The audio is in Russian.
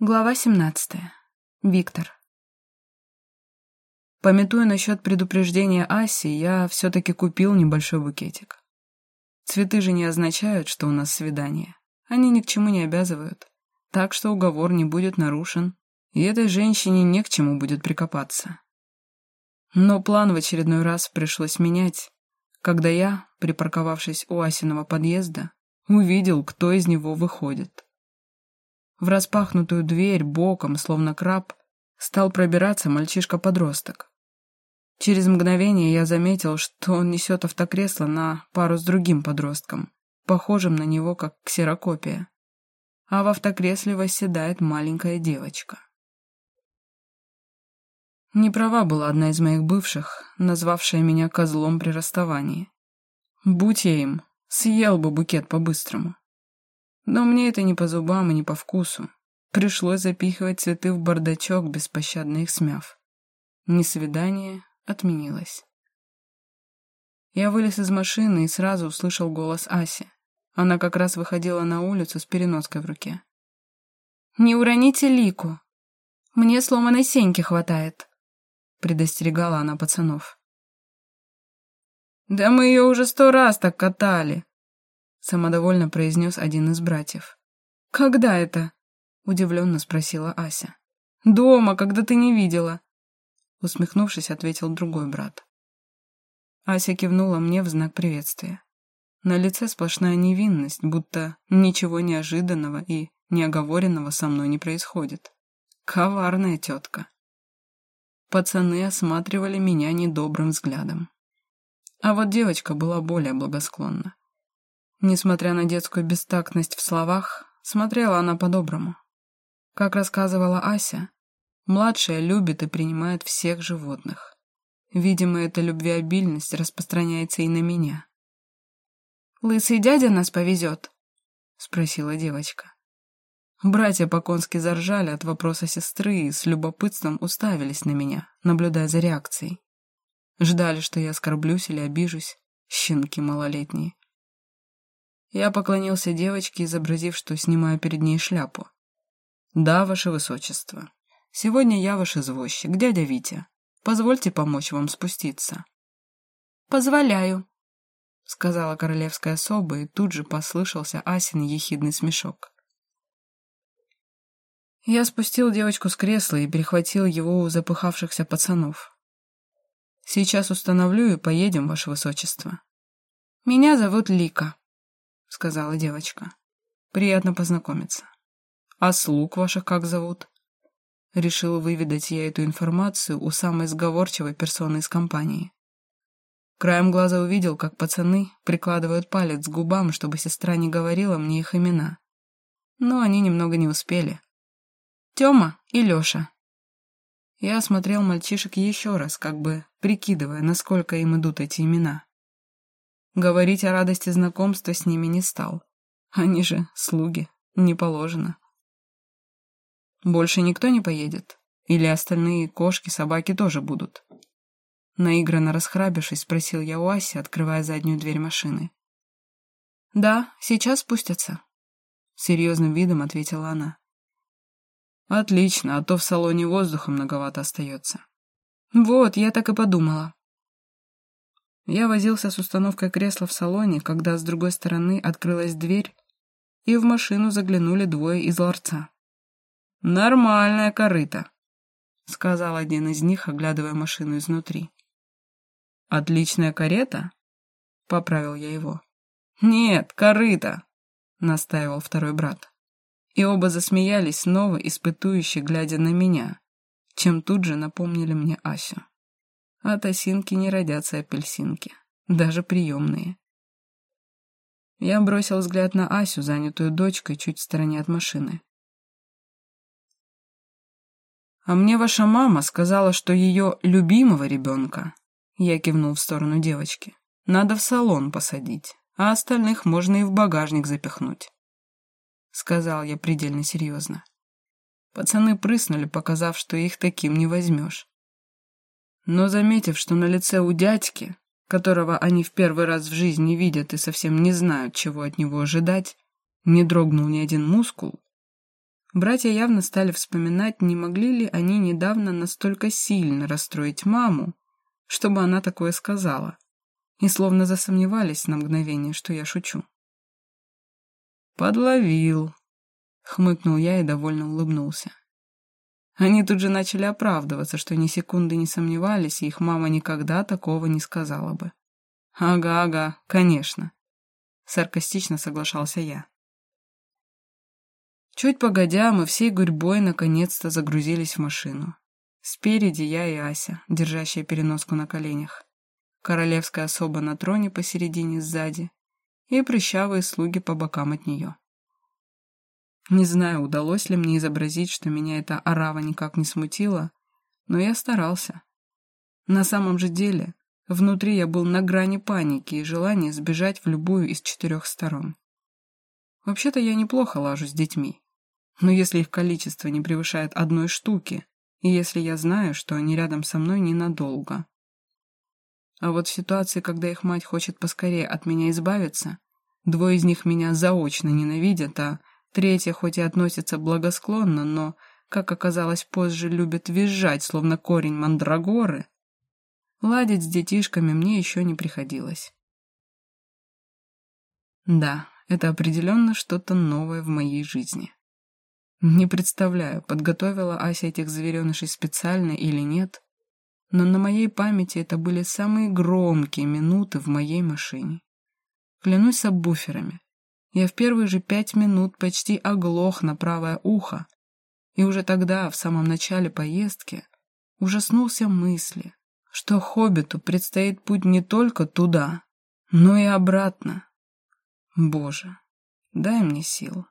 Глава 17. Виктор. Пометуя насчет предупреждения Аси, я все-таки купил небольшой букетик. Цветы же не означают, что у нас свидание. Они ни к чему не обязывают. Так что уговор не будет нарушен, и этой женщине не к чему будет прикопаться. Но план в очередной раз пришлось менять, когда я, припарковавшись у Асиного подъезда, увидел, кто из него выходит. В распахнутую дверь боком, словно краб, стал пробираться мальчишка-подросток. Через мгновение я заметил, что он несет автокресло на пару с другим подростком, похожим на него как ксерокопия. А в автокресле восседает маленькая девочка. Не права была одна из моих бывших, назвавшая меня козлом при расставании. Будь я им, съел бы букет по-быстрому. Но мне это не по зубам и не по вкусу. Пришлось запихивать цветы в бардачок, беспощадно их смяв. Несвидание отменилось. Я вылез из машины и сразу услышал голос Аси. Она как раз выходила на улицу с переноской в руке. «Не уроните Лику! Мне сломанной сеньки хватает!» предостерегала она пацанов. «Да мы ее уже сто раз так катали!» Самодовольно произнес один из братьев. «Когда это?» — удивленно спросила Ася. «Дома, когда ты не видела!» Усмехнувшись, ответил другой брат. Ася кивнула мне в знак приветствия. На лице сплошная невинность, будто ничего неожиданного и неоговоренного со мной не происходит. Коварная тетка. Пацаны осматривали меня недобрым взглядом. А вот девочка была более благосклонна. Несмотря на детскую бестактность в словах, смотрела она по-доброму. Как рассказывала Ася, младшая любит и принимает всех животных. Видимо, эта любвеобильность распространяется и на меня. «Лысый дядя нас повезет?» — спросила девочка. Братья по-конски заржали от вопроса сестры и с любопытством уставились на меня, наблюдая за реакцией. Ждали, что я оскорблюсь или обижусь, щенки малолетние. Я поклонился девочке, изобразив, что снимаю перед ней шляпу. «Да, ваше высочество. Сегодня я ваш извозчик, дядя Витя. Позвольте помочь вам спуститься». «Позволяю», — сказала королевская особа, и тут же послышался Асин ехидный смешок. Я спустил девочку с кресла и перехватил его у запыхавшихся пацанов. «Сейчас установлю и поедем, ваше высочество». «Меня зовут Лика», — сказала девочка. «Приятно познакомиться. А слуг ваших как зовут?» Решил выведать я эту информацию у самой сговорчивой персоны из компании. Краем глаза увидел, как пацаны прикладывают палец к губам, чтобы сестра не говорила мне их имена. Но они немного не успели. «Тёма и Лёша». Я осмотрел мальчишек еще раз, как бы прикидывая, насколько им идут эти имена. Говорить о радости знакомства с ними не стал. Они же слуги, не положено. Больше никто не поедет? Или остальные кошки, собаки тоже будут? Наигранно расхрабившись, спросил я у Аси, открывая заднюю дверь машины. «Да, сейчас спустятся», — серьезным видом ответила она. «Отлично, а то в салоне воздуха многовато остается». «Вот, я так и подумала», я возился с установкой кресла в салоне, когда с другой стороны открылась дверь, и в машину заглянули двое из ларца. «Нормальная корыта», — сказал один из них, оглядывая машину изнутри. «Отличная карета?» — поправил я его. «Нет, корыта», — настаивал второй брат. И оба засмеялись, снова испытующе глядя на меня, чем тут же напомнили мне Асю. От осинки не родятся апельсинки, даже приемные. Я бросил взгляд на Асю, занятую дочкой, чуть в стороне от машины. «А мне ваша мама сказала, что ее любимого ребенка, я кивнул в сторону девочки, надо в салон посадить, а остальных можно и в багажник запихнуть», — сказал я предельно серьезно. Пацаны прыснули, показав, что их таким не возьмешь. Но, заметив, что на лице у дядьки, которого они в первый раз в жизни видят и совсем не знают, чего от него ожидать, не дрогнул ни один мускул, Братья явно стали вспоминать, не могли ли они недавно настолько сильно расстроить маму, чтобы она такое сказала, и словно засомневались на мгновение, что я шучу. «Подловил», — хмыкнул я и довольно улыбнулся. Они тут же начали оправдываться, что ни секунды не сомневались, и их мама никогда такого не сказала бы. «Ага, ага, конечно», — саркастично соглашался я. Чуть погодя, мы всей гурьбой наконец-то загрузились в машину. Спереди я и Ася, держащая переноску на коленях. Королевская особа на троне посередине сзади и прыщавые слуги по бокам от нее. Не знаю, удалось ли мне изобразить, что меня эта орава никак не смутила, но я старался. На самом же деле, внутри я был на грани паники и желания сбежать в любую из четырех сторон. Вообще-то я неплохо лажу с детьми. Но если их количество не превышает одной штуки, и если я знаю, что они рядом со мной ненадолго. А вот в ситуации, когда их мать хочет поскорее от меня избавиться, двое из них меня заочно ненавидят, а третья хоть и относится благосклонно, но, как оказалось позже, любит визжать, словно корень мандрагоры, ладить с детишками мне еще не приходилось. Да, это определенно что-то новое в моей жизни. Не представляю, подготовила Ася этих зверенышей специально или нет, но на моей памяти это были самые громкие минуты в моей машине. Клянусь сабвуферами. Я в первые же пять минут почти оглох на правое ухо, и уже тогда, в самом начале поездки, ужаснулся мысли, что хоббиту предстоит путь не только туда, но и обратно. Боже, дай мне сил.